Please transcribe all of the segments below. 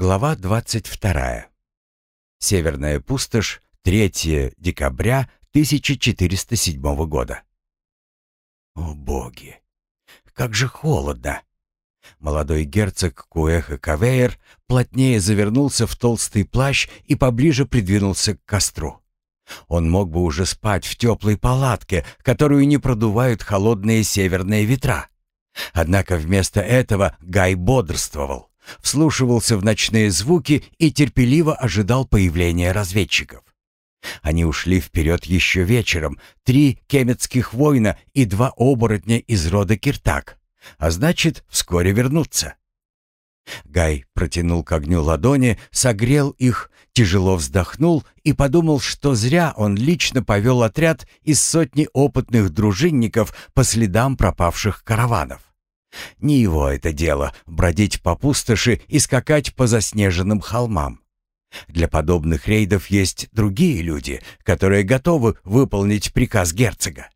Глава 22. Северная пустошь, 3 декабря 1407 года. О боги! Как же холодно! Молодой герцог Куэха Кавейер плотнее завернулся в толстый плащ и поближе придвинулся к костру. Он мог бы уже спать в теплой палатке, которую не продувают холодные северные ветра. Однако вместо этого Гай бодрствовал вслушивался в ночные звуки и терпеливо ожидал появления разведчиков. Они ушли вперед еще вечером, три кемецких воина и два оборотня из рода Киртак, а значит, вскоре вернутся. Гай протянул к огню ладони, согрел их, тяжело вздохнул и подумал, что зря он лично повел отряд из сотни опытных дружинников по следам пропавших караванов. Не его это дело — бродить по пустоши и скакать по заснеженным холмам. Для подобных рейдов есть другие люди, которые готовы выполнить приказ герцога.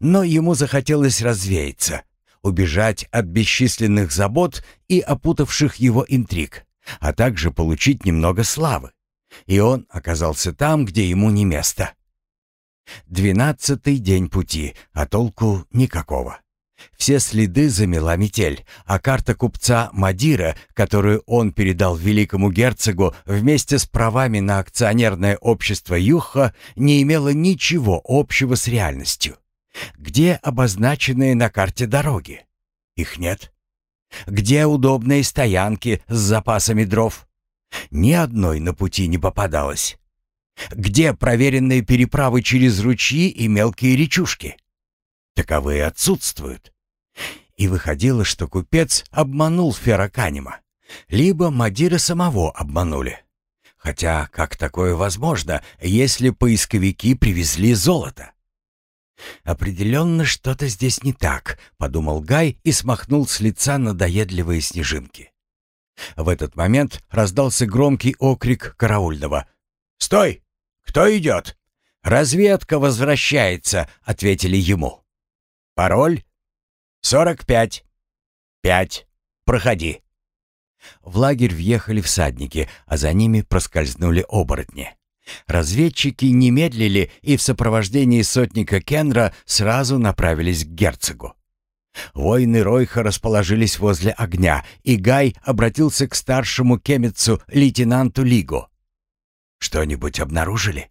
Но ему захотелось развеяться, убежать от бесчисленных забот и опутавших его интриг, а также получить немного славы. И он оказался там, где ему не место. Двенадцатый день пути, а толку никакого. Все следы замела метель, а карта купца Мадира, которую он передал великому герцогу вместе с правами на акционерное общество Юха, не имела ничего общего с реальностью. Где обозначенные на карте дороги? Их нет. Где удобные стоянки с запасами дров? Ни одной на пути не попадалось. Где проверенные переправы через ручьи и мелкие речушки? Таковые отсутствуют. И выходило, что купец обманул Ферраканима. Либо Мадира самого обманули. Хотя как такое возможно, если поисковики привезли золото? «Определенно что-то здесь не так», — подумал Гай и смахнул с лица надоедливые снежинки. В этот момент раздался громкий окрик караульного. «Стой! Кто идет?» «Разведка возвращается», — ответили ему. Пароль? Сорок пять. Пять. Проходи. В лагерь въехали всадники, а за ними проскользнули оборотни. Разведчики не медлили и в сопровождении сотника Кенра сразу направились к герцогу. Воины Ройха расположились возле огня, и Гай обратился к старшему кемицу лейтенанту Лигу. «Что-нибудь обнаружили?»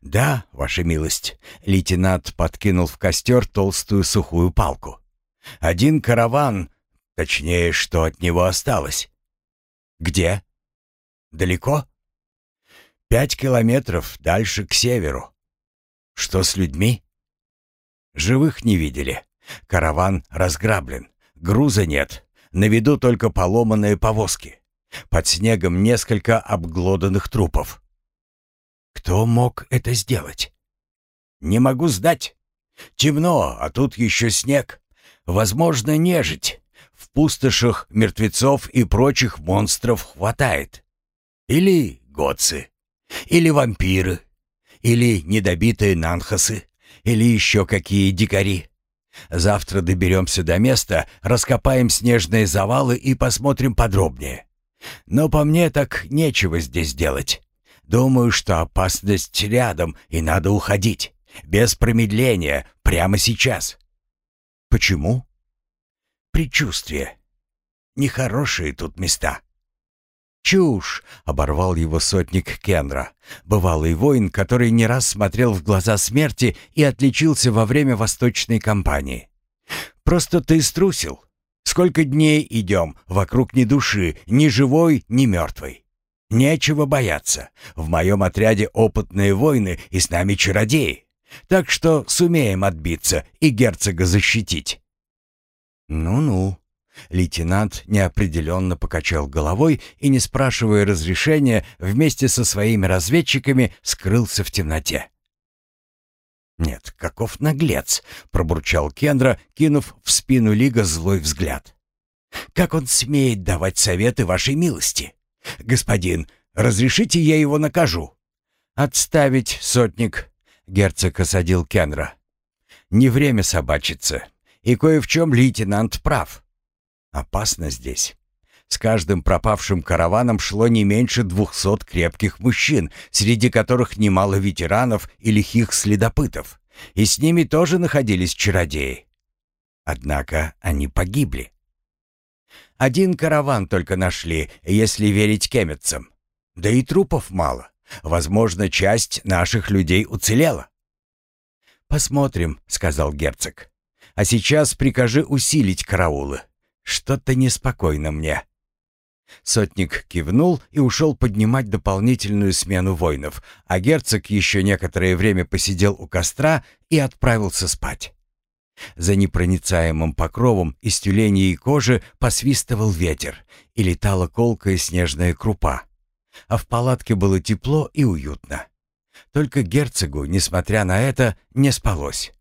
«Да, ваша милость», — лейтенант подкинул в костер толстую сухую палку. «Один караван, точнее, что от него осталось». «Где?» «Далеко?» «Пять километров дальше к северу». «Что с людьми?» «Живых не видели. Караван разграблен. Груза нет. На виду только поломанные повозки. Под снегом несколько обглоданных трупов. Кто мог это сделать? Не могу сдать. Темно, а тут еще снег. Возможно, нежить. В пустошах мертвецов и прочих монстров хватает. Или готцы. Или вампиры. Или недобитые нанхасы. Или еще какие дикари. Завтра доберемся до места, раскопаем снежные завалы и посмотрим подробнее. Но по мне так нечего здесь делать. Думаю, что опасность рядом, и надо уходить. Без промедления, прямо сейчас. Почему? Предчувствие. Нехорошие тут места. «Чушь!» — оборвал его сотник Кенра, бывалый воин, который не раз смотрел в глаза смерти и отличился во время восточной кампании. «Просто ты струсил. Сколько дней идем, вокруг ни души, ни живой, ни мертвой. Нечего бояться. В моем отряде опытные воины и с нами чародеи. Так что сумеем отбиться и герцога защитить». «Ну-ну». Лейтенант неопределенно покачал головой и, не спрашивая разрешения, вместе со своими разведчиками скрылся в темноте. «Нет, каков наглец!» — пробурчал Кендра, кинув в спину Лига злой взгляд. «Как он смеет давать советы вашей милости?» «Господин, разрешите я его накажу?» «Отставить, сотник», — герцог осадил Кенра. «Не время собачиться, и кое в чем лейтенант прав. Опасно здесь. С каждым пропавшим караваном шло не меньше двухсот крепких мужчин, среди которых немало ветеранов и лихих следопытов. И с ними тоже находились чародеи. Однако они погибли. Один караван только нашли, если верить кеметцам. Да и трупов мало. Возможно, часть наших людей уцелела. «Посмотрим», — сказал герцог. «А сейчас прикажи усилить караулы. Что-то неспокойно мне». Сотник кивнул и ушел поднимать дополнительную смену воинов, а герцог еще некоторое время посидел у костра и отправился спать. За непроницаемым покровом из тюленей и кожи посвистывал ветер, и летала колкая снежная крупа. А в палатке было тепло и уютно. Только герцогу, несмотря на это, не спалось.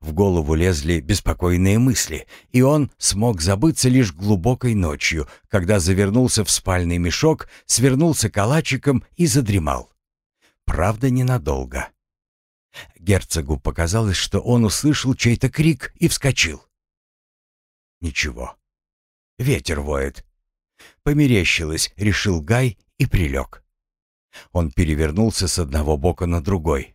В голову лезли беспокойные мысли, и он смог забыться лишь глубокой ночью, когда завернулся в спальный мешок, свернулся калачиком и задремал. Правда, ненадолго. Герцогу показалось, что он услышал чей-то крик и вскочил. Ничего. Ветер воет. Померещилось, решил Гай и прилег. Он перевернулся с одного бока на другой.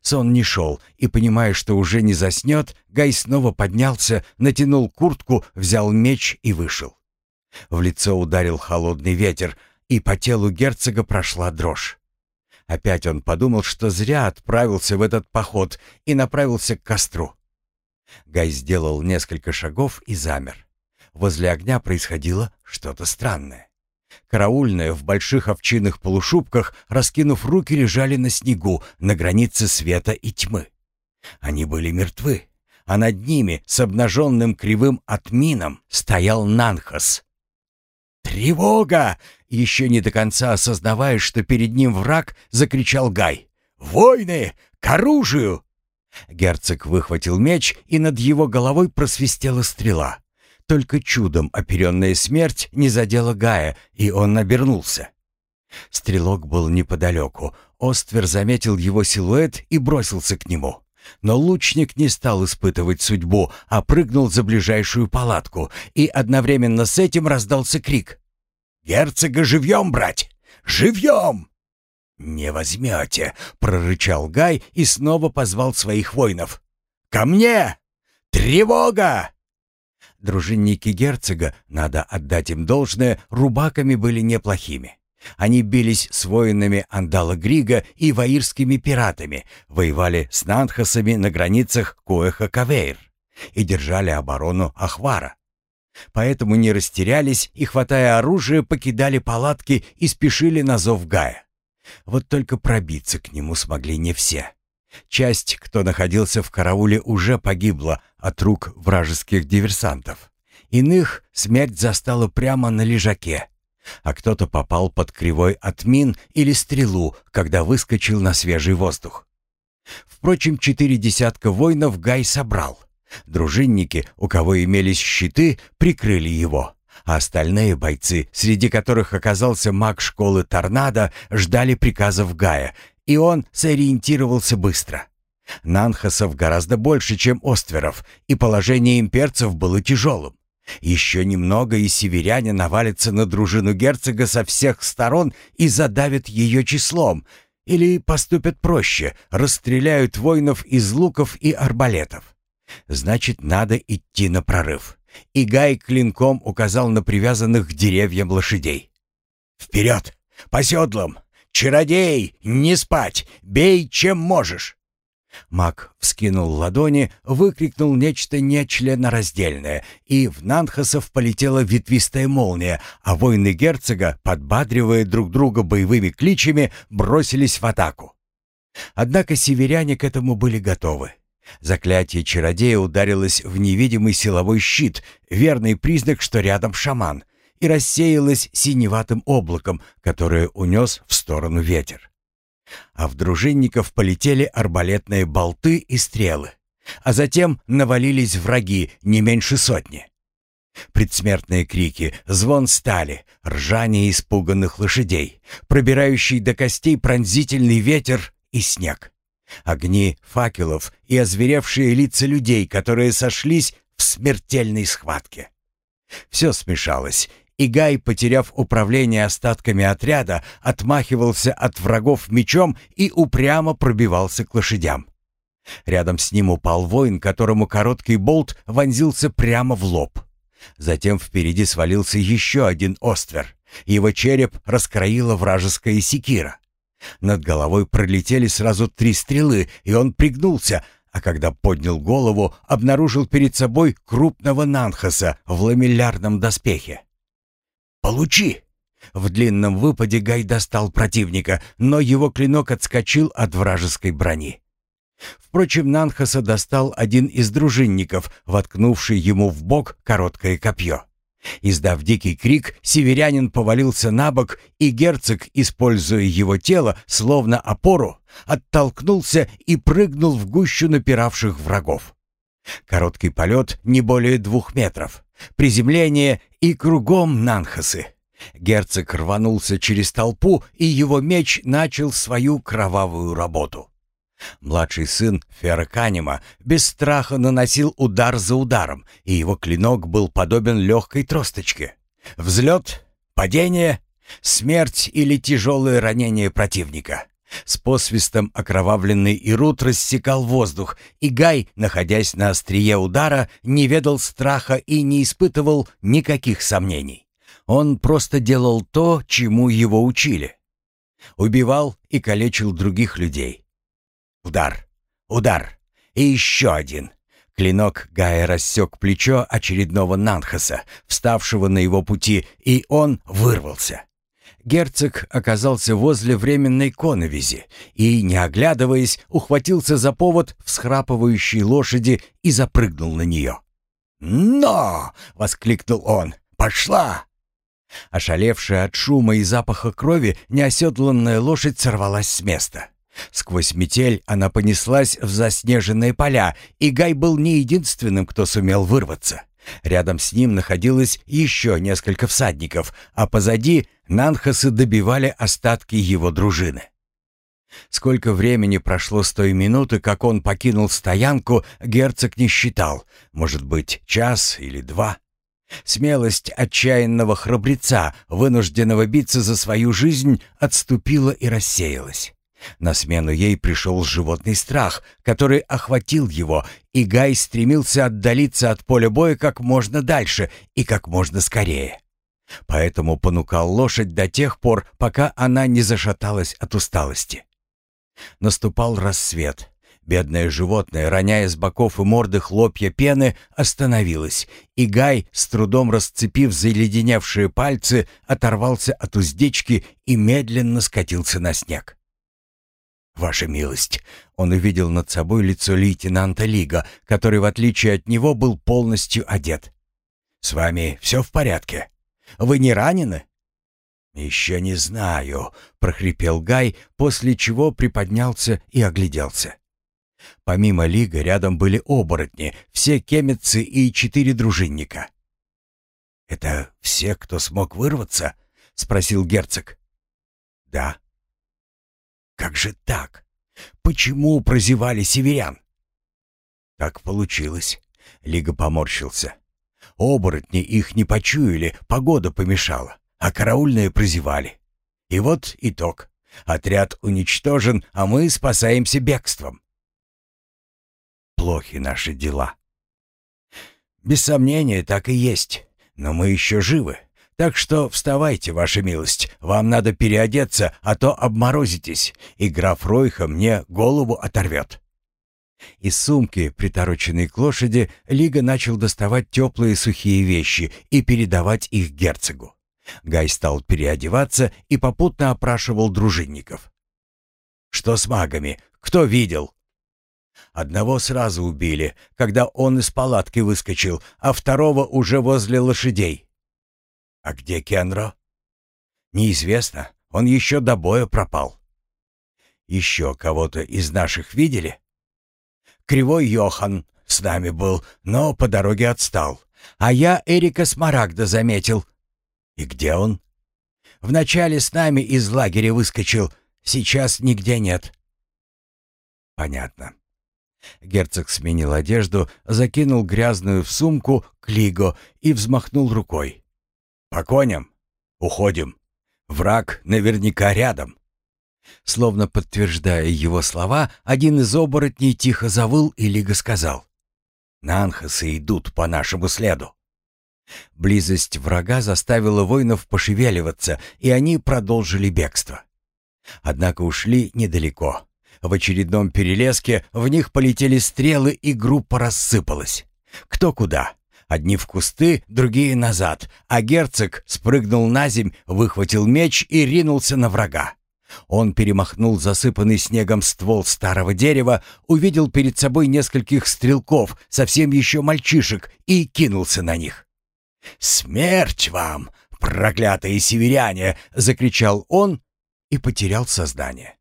Сон не шел, и, понимая, что уже не заснет, Гай снова поднялся, натянул куртку, взял меч и вышел. В лицо ударил холодный ветер, и по телу герцога прошла дрожь. Опять он подумал, что зря отправился в этот поход и направился к костру. Гай сделал несколько шагов и замер. Возле огня происходило что-то странное. Караульные в больших овчинных полушубках, раскинув руки, лежали на снегу, на границе света и тьмы. Они были мертвы, а над ними, с обнаженным кривым отмином, стоял Нанхас. «Тревога!» Еще не до конца осознавая, что перед ним враг, закричал Гай. «Войны! К оружию!» Герцог выхватил меч, и над его головой просвистела стрела. Только чудом оперенная смерть не задела Гая, и он обернулся. Стрелок был неподалеку. Оствер заметил его силуэт и бросился к нему. Но лучник не стал испытывать судьбу, а прыгнул за ближайшую палатку, и одновременно с этим раздался крик. «Герцога живьем брать! Живьем!» «Не возьмете!» — прорычал Гай и снова позвал своих воинов. «Ко мне! Тревога!» Дружинники герцога, надо отдать им должное, рубаками были неплохими. Они бились с воинами Андала Грига и ваирскими пиратами, воевали с нанхасами на границах Куэха-Кавейр и держали оборону Ахвара. Поэтому не растерялись и, хватая оружие, покидали палатки и спешили на зов Гая. Вот только пробиться к нему смогли не все. Часть, кто находился в карауле, уже погибла от рук вражеских диверсантов. Иных смерть застала прямо на лежаке, а кто-то попал под кривой от мин или стрелу, когда выскочил на свежий воздух. Впрочем, четыре десятка воинов Гай собрал. Дружинники, у кого имелись щиты, прикрыли его, а остальные бойцы, среди которых оказался маг школы Торнадо, ждали приказов Гая и он сориентировался быстро. Нанхасов гораздо больше, чем Остверов, и положение имперцев было тяжелым. Еще немного, и северяне навалятся на дружину герцога со всех сторон и задавят ее числом, или поступят проще, расстреляют воинов из луков и арбалетов. Значит, надо идти на прорыв. И Гай клинком указал на привязанных к деревьям лошадей. «Вперед! По седлам! «Чародей, не спать! Бей, чем можешь!» Маг вскинул ладони, выкрикнул нечто нечленораздельное, и в Нанхасов полетела ветвистая молния, а воины герцога, подбадривая друг друга боевыми кличами, бросились в атаку. Однако северяне к этому были готовы. Заклятие чародея ударилось в невидимый силовой щит, верный признак, что рядом шаман — и рассеялась синеватым облаком, которое унес в сторону ветер. А в дружинников полетели арбалетные болты и стрелы, а затем навалились враги не меньше сотни. Предсмертные крики, звон стали, ржание испуганных лошадей, пробирающий до костей пронзительный ветер и снег. Огни факелов и озверевшие лица людей, которые сошлись в смертельной схватке. Все смешалось, и Гай, потеряв управление остатками отряда, отмахивался от врагов мечом и упрямо пробивался к лошадям. Рядом с ним упал воин, которому короткий болт вонзился прямо в лоб. Затем впереди свалился еще один оствер. Его череп раскроила вражеская секира. Над головой пролетели сразу три стрелы, и он пригнулся, а когда поднял голову, обнаружил перед собой крупного Нанхаса в ламеллярном доспехе. «Получи!» В длинном выпаде Гай достал противника, но его клинок отскочил от вражеской брони. Впрочем, Нанхаса достал один из дружинников, воткнувший ему в бок короткое копье. Издав дикий крик, северянин повалился на бок, и герцог, используя его тело, словно опору, оттолкнулся и прыгнул в гущу напиравших врагов. Короткий полет не более двух метров. Приземление и кругом Нанхасы. Герцог рванулся через толпу, и его меч начал свою кровавую работу. Младший сын Ферраканима без страха наносил удар за ударом, и его клинок был подобен легкой тросточке. Взлет, падение, смерть или тяжелое ранение противника. С посвистом окровавленный Ирут рассекал воздух, и Гай, находясь на острие удара, не ведал страха и не испытывал никаких сомнений. Он просто делал то, чему его учили. Убивал и калечил других людей Удар, удар и еще один. Клинок Гая рассек плечо очередного Нанхаса, вставшего на его пути, и он вырвался. Герцог оказался возле временной коновизи и, не оглядываясь, ухватился за повод всхрапывающей лошади и запрыгнул на нее. «Но!» — воскликнул он. «Пошла!» Ошалевшая от шума и запаха крови, неоседланная лошадь сорвалась с места. Сквозь метель она понеслась в заснеженные поля, и Гай был не единственным, кто сумел вырваться. Рядом с ним находилось еще несколько всадников, а позади Нанхасы добивали остатки его дружины. Сколько времени прошло с той минуты, как он покинул стоянку, герцог не считал. Может быть, час или два. Смелость отчаянного храбреца, вынужденного биться за свою жизнь, отступила и рассеялась. На смену ей пришел животный страх, который охватил его, и Гай стремился отдалиться от поля боя как можно дальше и как можно скорее. Поэтому понукал лошадь до тех пор, пока она не зашаталась от усталости. Наступал рассвет. Бедное животное, роняя с боков и морды хлопья пены, остановилось, и Гай, с трудом расцепив заледеневшие пальцы, оторвался от уздечки и медленно скатился на снег. «Ваша милость!» Он увидел над собой лицо лейтенанта Лига, который, в отличие от него, был полностью одет. «С вами все в порядке? Вы не ранены?» «Еще не знаю», — прохрипел Гай, после чего приподнялся и огляделся. Помимо Лига рядом были оборотни, все кемицы и четыре дружинника. «Это все, кто смог вырваться?» — спросил герцог. «Да», как же так? Почему прозевали северян? Так получилось. Лига поморщился. Оборотни их не почуяли, погода помешала, а караульные прозевали. И вот итог. Отряд уничтожен, а мы спасаемся бегством. Плохи наши дела. Без сомнения, так и есть. Но мы еще живы. Так что вставайте, ваша милость, вам надо переодеться, а то обморозитесь, и граф Ройха мне голову оторвет». Из сумки, притороченной к лошади, Лига начал доставать теплые сухие вещи и передавать их герцогу. Гай стал переодеваться и попутно опрашивал дружинников. «Что с магами? Кто видел?» Одного сразу убили, когда он из палатки выскочил, а второго уже возле лошадей. «А где Кенро?» «Неизвестно. Он еще до боя пропал». «Еще кого-то из наших видели?» «Кривой Йохан с нами был, но по дороге отстал. А я Эрика Смарагда заметил». «И где он?» «Вначале с нами из лагеря выскочил, сейчас нигде нет». «Понятно». Герцог сменил одежду, закинул грязную в сумку к Лиго и взмахнул рукой. По коням. Уходим. Враг наверняка рядом». Словно подтверждая его слова, один из оборотней тихо завыл, и Лига сказал. «Нанхасы идут по нашему следу». Близость врага заставила воинов пошевеливаться, и они продолжили бегство. Однако ушли недалеко. В очередном перелеске в них полетели стрелы, и группа рассыпалась. Кто куда? Одни в кусты, другие назад, а герцог спрыгнул на земь, выхватил меч и ринулся на врага. Он перемахнул засыпанный снегом ствол старого дерева, увидел перед собой нескольких стрелков, совсем еще мальчишек, и кинулся на них. «Смерть вам, проклятые северяне!» — закричал он и потерял сознание.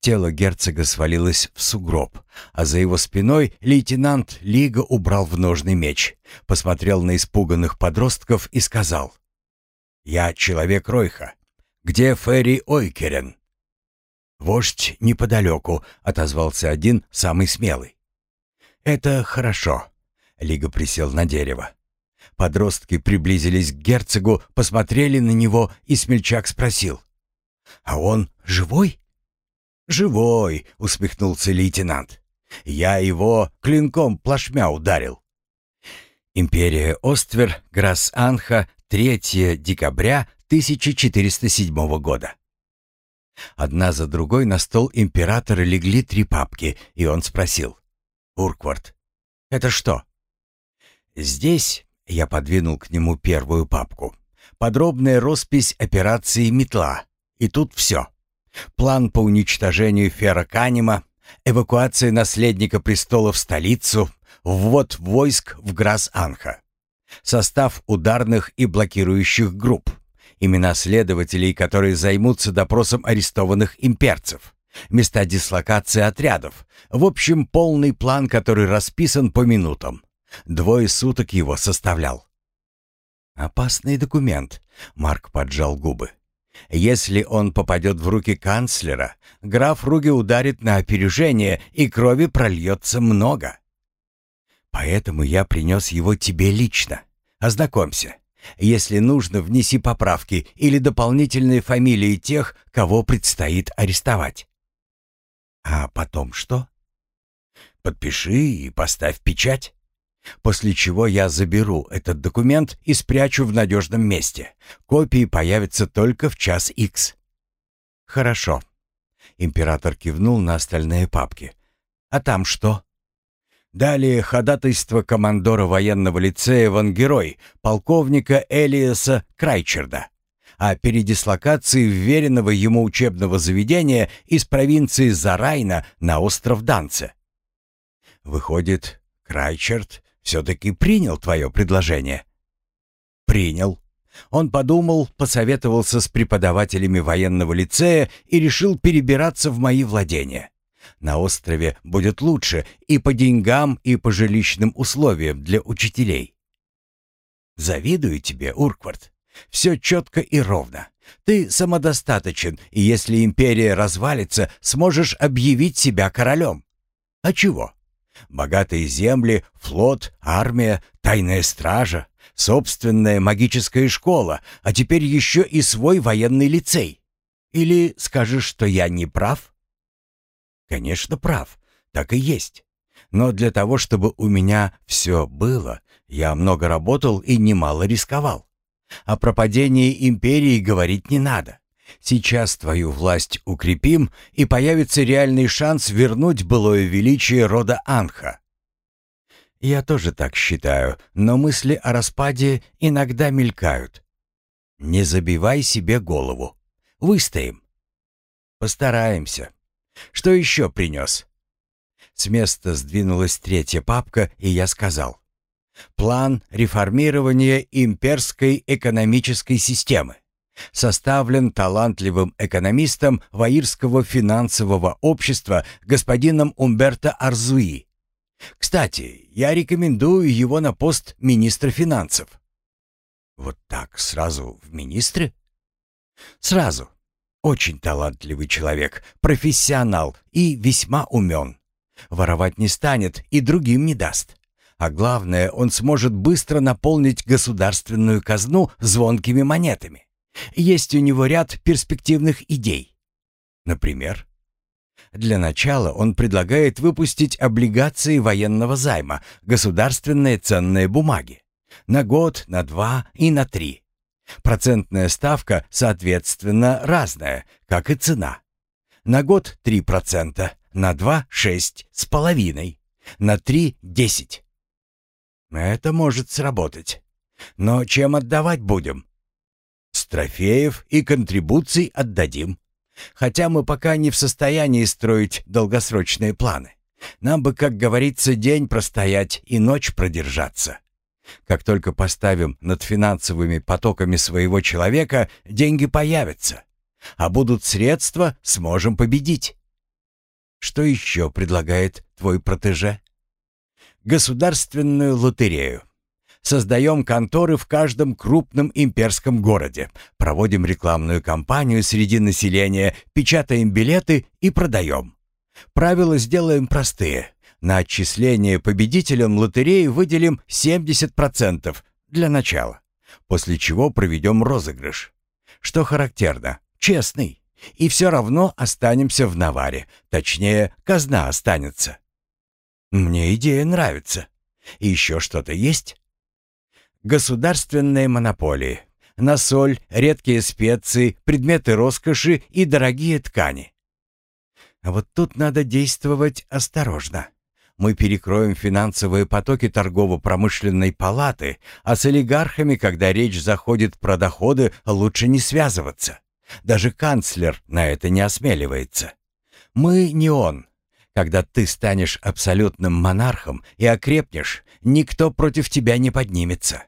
Тело герцога свалилось в сугроб, а за его спиной лейтенант Лига убрал в ножный меч, посмотрел на испуганных подростков и сказал, «Я человек Ройха. Где Ферри Ойкерен?» «Вождь неподалеку», — отозвался один, самый смелый. «Это хорошо», — Лига присел на дерево. Подростки приблизились к герцогу, посмотрели на него, и смельчак спросил. «А он живой?» «Живой», — усмехнулся лейтенант. «Я его клинком плашмя ударил». Империя Оствер, Грас-Анха, 3 декабря 1407 года. Одна за другой на стол императора легли три папки, и он спросил. «Урквард, это что?» «Здесь я подвинул к нему первую папку. Подробная роспись операции «Метла». И тут все. План по уничтожению Ферраканима, эвакуация наследника престола в столицу, ввод войск в Грас-Анха. Состав ударных и блокирующих групп. Имена следователей, которые займутся допросом арестованных имперцев. Места дислокации отрядов. В общем, полный план, который расписан по минутам. Двое суток его составлял. «Опасный документ», — Марк поджал губы. «Если он попадет в руки канцлера, граф Руги ударит на опережение, и крови прольется много. Поэтому я принес его тебе лично. Ознакомься. Если нужно, внеси поправки или дополнительные фамилии тех, кого предстоит арестовать». «А потом что?» «Подпиши и поставь печать». После чего я заберу этот документ и спрячу в надежном месте. Копии появятся только в час Х. Хорошо. Император кивнул на остальные папки. А там что? Далее ходатайство командора военного лицея Вангерой, полковника Элиаса Крайчерда о передислокации вверенного ему учебного заведения из провинции Зарайна на остров Данце. Выходит, Крайчерд все-таки принял твое предложение?» «Принял». Он подумал, посоветовался с преподавателями военного лицея и решил перебираться в мои владения. На острове будет лучше и по деньгам, и по жилищным условиям для учителей. Завидую тебе, Урквард. Все четко и ровно. Ты самодостаточен, и если империя развалится, сможешь объявить себя королем. А чего? Богатые земли, флот, армия, тайная стража, собственная магическая школа, а теперь еще и свой военный лицей. Или скажешь, что я не прав? Конечно, прав. Так и есть. Но для того, чтобы у меня все было, я много работал и немало рисковал. О пропадении империи говорить не надо. Сейчас твою власть укрепим, и появится реальный шанс вернуть былое величие рода Анха. Я тоже так считаю, но мысли о распаде иногда мелькают. Не забивай себе голову. Выстоим. Постараемся. Что еще принес? С места сдвинулась третья папка, и я сказал. План реформирования имперской экономической системы составлен талантливым экономистом Ваирского финансового общества господином Умберто Арзуи. Кстати, я рекомендую его на пост министра финансов. Вот так, сразу в министры? Сразу. Очень талантливый человек, профессионал и весьма умен. Воровать не станет и другим не даст. А главное, он сможет быстро наполнить государственную казну звонкими монетами. Есть у него ряд перспективных идей. Например, для начала он предлагает выпустить облигации военного займа, государственные ценные бумаги. На год, на два и на три. Процентная ставка, соответственно, разная, как и цена. На год 3%, на два — шесть с половиной, на три — десять. Это может сработать. Но чем отдавать будем? Трофеев и контрибуций отдадим. Хотя мы пока не в состоянии строить долгосрочные планы. Нам бы, как говорится, день простоять и ночь продержаться. Как только поставим над финансовыми потоками своего человека, деньги появятся. А будут средства, сможем победить. Что еще предлагает твой протеже? Государственную лотерею. Создаем конторы в каждом крупном имперском городе, проводим рекламную кампанию среди населения, печатаем билеты и продаем. Правила сделаем простые. На отчисление победителям лотереи выделим 70% для начала, после чего проведем розыгрыш. Что характерно, честный. И все равно останемся в наваре, точнее, казна останется. Мне идея нравится. И еще что-то есть? Государственные монополии. На соль, редкие специи, предметы роскоши и дорогие ткани. А вот тут надо действовать осторожно. Мы перекроем финансовые потоки торгово-промышленной палаты, а с олигархами, когда речь заходит про доходы, лучше не связываться. Даже канцлер на это не осмеливается. Мы не он. Когда ты станешь абсолютным монархом и окрепнешь, никто против тебя не поднимется.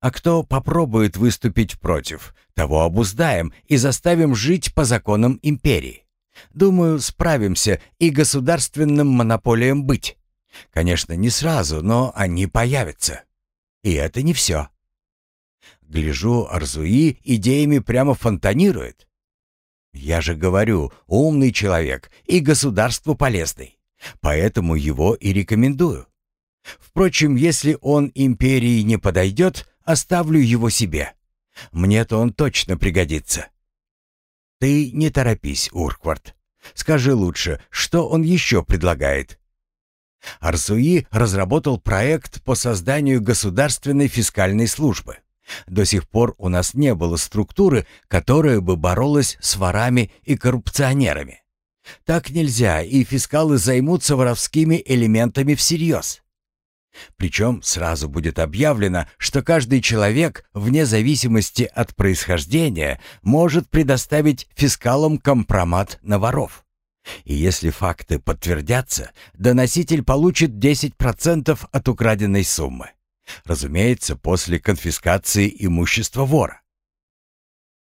А кто попробует выступить против, того обуздаем и заставим жить по законам империи. Думаю, справимся и государственным монополиям быть. Конечно, не сразу, но они появятся. И это не все. Гляжу, Арзуи идеями прямо фонтанирует. Я же говорю, умный человек и государству полезный. Поэтому его и рекомендую. Впрочем, если он империи не подойдет, Оставлю его себе. Мне-то он точно пригодится. Ты не торопись, Урквард. Скажи лучше, что он еще предлагает? Арсуи разработал проект по созданию государственной фискальной службы. До сих пор у нас не было структуры, которая бы боролась с ворами и коррупционерами. Так нельзя, и фискалы займутся воровскими элементами всерьез. Причем сразу будет объявлено, что каждый человек, вне зависимости от происхождения, может предоставить фискалам компромат на воров. И если факты подтвердятся, доноситель получит 10% от украденной суммы. Разумеется, после конфискации имущества вора.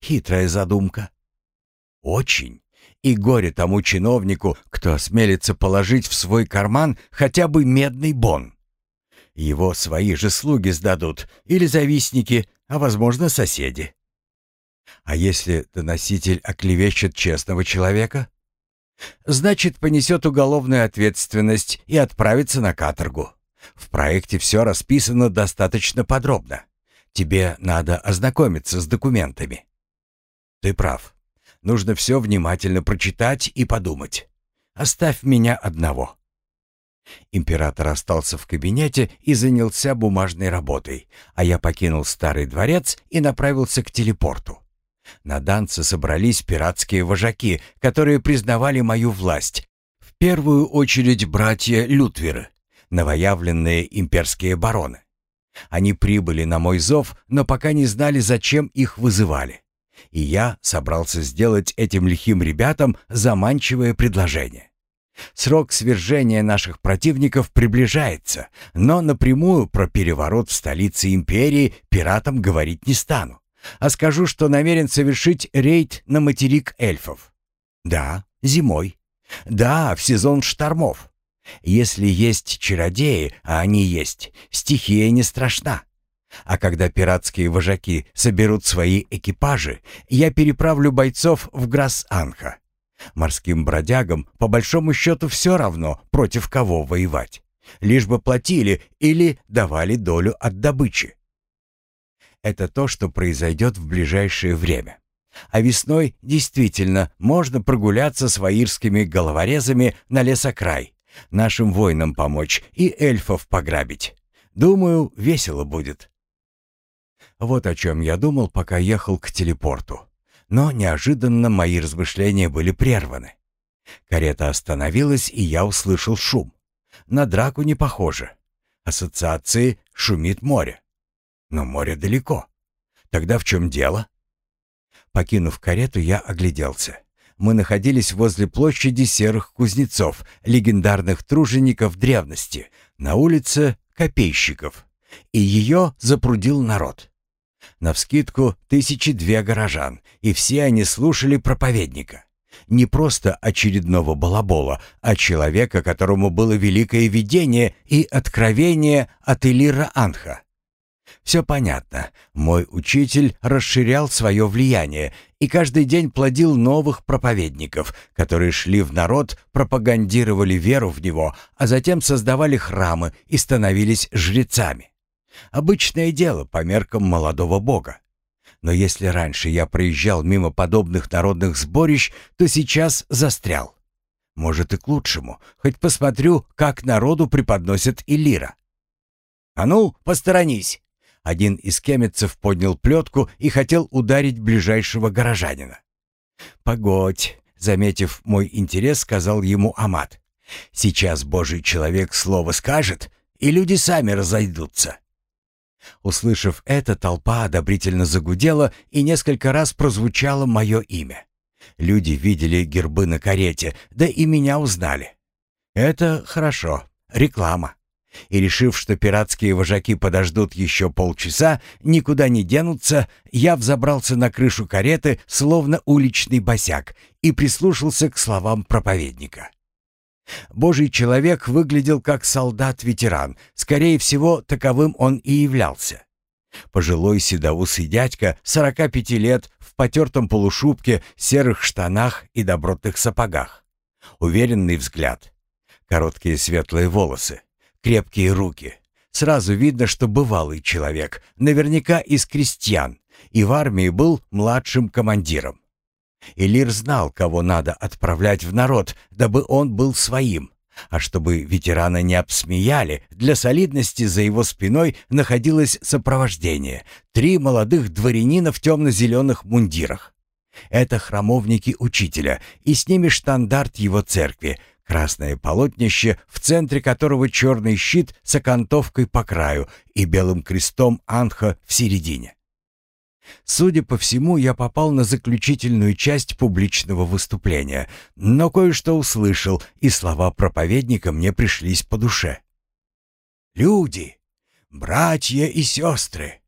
Хитрая задумка. Очень. И горе тому чиновнику, кто осмелится положить в свой карман хотя бы медный бон. Его свои же слуги сдадут, или завистники, а, возможно, соседи. А если доноситель оклевещет честного человека? Значит, понесет уголовную ответственность и отправится на каторгу. В проекте все расписано достаточно подробно. Тебе надо ознакомиться с документами. Ты прав. Нужно все внимательно прочитать и подумать. Оставь меня одного. Император остался в кабинете и занялся бумажной работой, а я покинул старый дворец и направился к телепорту. На данце собрались пиратские вожаки, которые признавали мою власть. В первую очередь братья Лютверы, новоявленные имперские бароны. Они прибыли на мой зов, но пока не знали, зачем их вызывали. И я собрался сделать этим лихим ребятам заманчивое предложение. Срок свержения наших противников приближается, но напрямую про переворот в столице империи пиратам говорить не стану, а скажу, что намерен совершить рейд на материк эльфов. Да, зимой. Да, в сезон штормов. Если есть чародеи, а они есть, стихия не страшна. А когда пиратские вожаки соберут свои экипажи, я переправлю бойцов в Грасс-Анха. Морским бродягам по большому счету все равно, против кого воевать. Лишь бы платили или давали долю от добычи. Это то, что произойдет в ближайшее время. А весной действительно можно прогуляться с ваирскими головорезами на лесокрай, нашим воинам помочь и эльфов пограбить. Думаю, весело будет. Вот о чем я думал, пока ехал к телепорту. Но неожиданно мои размышления были прерваны. Карета остановилась, и я услышал шум. На драку не похоже. Ассоциации шумит море. Но море далеко. Тогда в чем дело? Покинув карету, я огляделся. Мы находились возле площади серых кузнецов, легендарных тружеников древности, на улице Копейщиков. И ее запрудил народ. Навскидку тысячи две горожан, и все они слушали проповедника. Не просто очередного балабола, а человека, которому было великое видение и откровение от Элира Анха. Все понятно. Мой учитель расширял свое влияние и каждый день плодил новых проповедников, которые шли в народ, пропагандировали веру в него, а затем создавали храмы и становились жрецами. Обычное дело по меркам молодого бога. Но если раньше я проезжал мимо подобных народных сборищ, то сейчас застрял. Может и к лучшему, хоть посмотрю, как народу преподносят Илира. «А ну, посторонись!» Один из кемецев поднял плетку и хотел ударить ближайшего горожанина. «Погодь», — заметив мой интерес, сказал ему Амат. «Сейчас божий человек слово скажет, и люди сами разойдутся». Услышав это, толпа одобрительно загудела, и несколько раз прозвучало мое имя. Люди видели гербы на карете, да и меня узнали. Это хорошо, реклама. И решив, что пиратские вожаки подождут еще полчаса, никуда не денутся, я взобрался на крышу кареты, словно уличный босяк, и прислушался к словам проповедника. Божий человек выглядел как солдат-ветеран, скорее всего, таковым он и являлся. Пожилой седоусый дядька, 45 лет, в потертом полушубке, серых штанах и добротных сапогах. Уверенный взгляд. Короткие светлые волосы, крепкие руки. Сразу видно, что бывалый человек, наверняка из крестьян, и в армии был младшим командиром. Элир знал, кого надо отправлять в народ, дабы он был своим. А чтобы ветерана не обсмеяли, для солидности за его спиной находилось сопровождение. Три молодых дворянина в темно-зеленых мундирах. Это храмовники учителя, и с ними штандарт его церкви, красное полотнище, в центре которого черный щит с окантовкой по краю и белым крестом анха в середине. Судя по всему, я попал на заключительную часть публичного выступления, но кое-что услышал, и слова проповедника мне пришлись по душе. «Люди, братья и сестры!»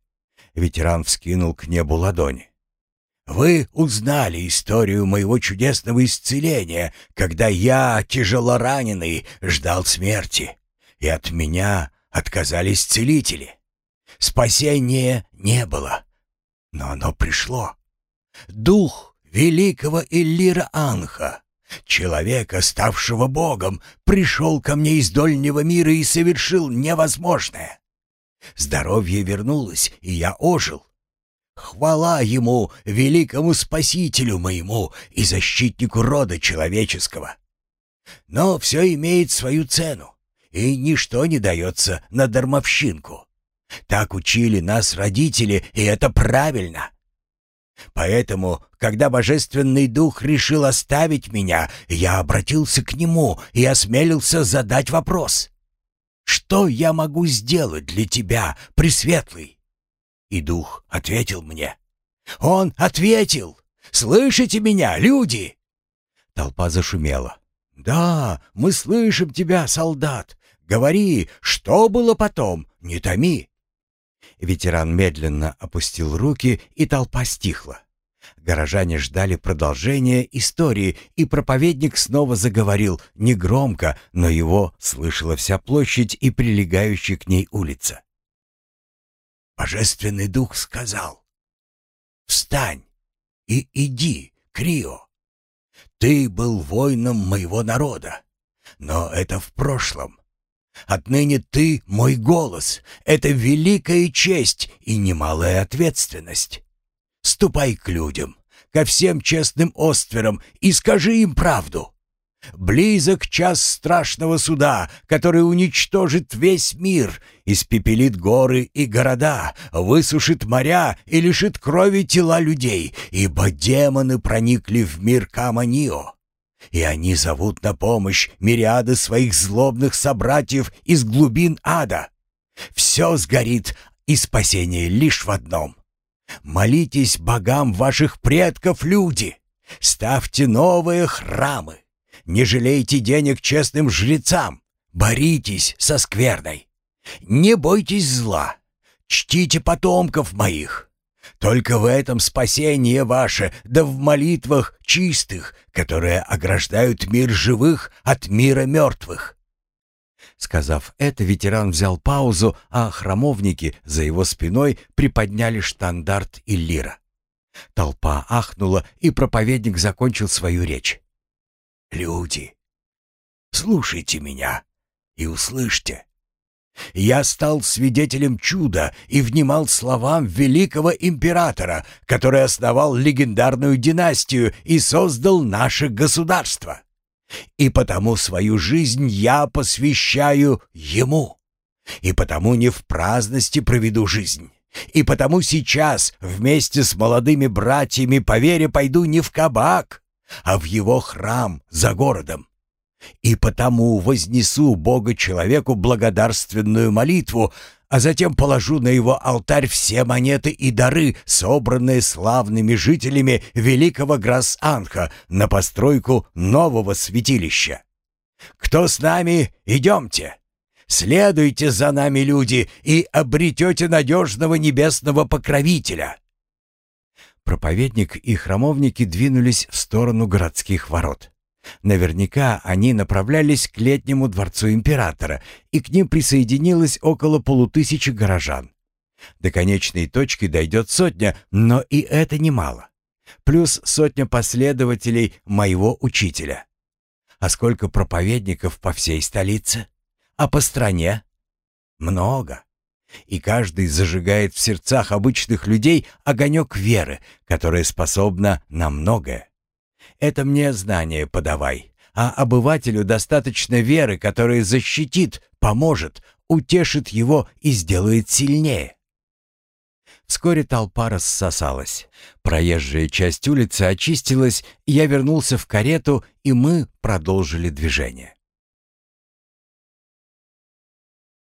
Ветеран вскинул к небу ладони. «Вы узнали историю моего чудесного исцеления, когда я, тяжелораненый, ждал смерти, и от меня отказались целители. Спасения не было». Но оно пришло. Дух великого Иллира Анха, человека, ставшего богом, пришел ко мне из дольнего мира и совершил невозможное. Здоровье вернулось, и я ожил. Хвала ему, великому спасителю моему и защитнику рода человеческого. Но все имеет свою цену, и ничто не дается на дармовщинку. Так учили нас родители, и это правильно. Поэтому, когда Божественный Дух решил оставить меня, я обратился к Нему и осмелился задать вопрос. «Что я могу сделать для тебя, Пресветлый?» И Дух ответил мне. «Он ответил! Слышите меня, люди?» Толпа зашумела. «Да, мы слышим тебя, солдат. Говори, что было потом, не томи». Ветеран медленно опустил руки, и толпа стихла. Горожане ждали продолжения истории, и проповедник снова заговорил, негромко, но его слышала вся площадь и прилегающая к ней улица. Божественный дух сказал, «Встань и иди, Крио. Ты был воином моего народа, но это в прошлом. Отныне ты мой голос. Это великая честь и немалая ответственность. Ступай к людям, ко всем честным остверам и скажи им правду. Близок час страшного суда, который уничтожит весь мир, испепелит горы и города, высушит моря и лишит крови тела людей, ибо демоны проникли в мир Каманио. И они зовут на помощь мириады своих злобных собратьев из глубин ада. Все сгорит, и спасение лишь в одном. Молитесь богам ваших предков, люди. Ставьте новые храмы. Не жалейте денег честным жрецам. Боритесь со скверной. Не бойтесь зла. Чтите потомков моих. Только в этом спасение ваше, да в молитвах чистых, которые ограждают мир живых от мира мертвых». Сказав это, ветеран взял паузу, а храмовники за его спиной приподняли штандарт и лира. Толпа ахнула, и проповедник закончил свою речь. «Люди, слушайте меня и услышьте. Я стал свидетелем чуда и внимал словам великого императора, который основал легендарную династию и создал наше государство. И потому свою жизнь я посвящаю ему. И потому не в праздности проведу жизнь. И потому сейчас вместе с молодыми братьями по вере пойду не в кабак, а в его храм за городом. И потому вознесу Бога-человеку благодарственную молитву, а затем положу на его алтарь все монеты и дары, собранные славными жителями великого Грас-Анха на постройку нового святилища. Кто с нами, идемте. Следуйте за нами, люди, и обретете надежного небесного покровителя». Проповедник и храмовники двинулись в сторону городских ворот. Наверняка они направлялись к летнему дворцу императора, и к ним присоединилось около полутысячи горожан. До конечной точки дойдет сотня, но и это немало. Плюс сотня последователей моего учителя. А сколько проповедников по всей столице? А по стране? Много. И каждый зажигает в сердцах обычных людей огонек веры, которая способна на многое. Это мне знание подавай, а обывателю достаточно веры, которая защитит, поможет, утешит его и сделает сильнее. Вскоре толпа рассосалась. Проезжая часть улицы очистилась, я вернулся в карету, и мы продолжили движение.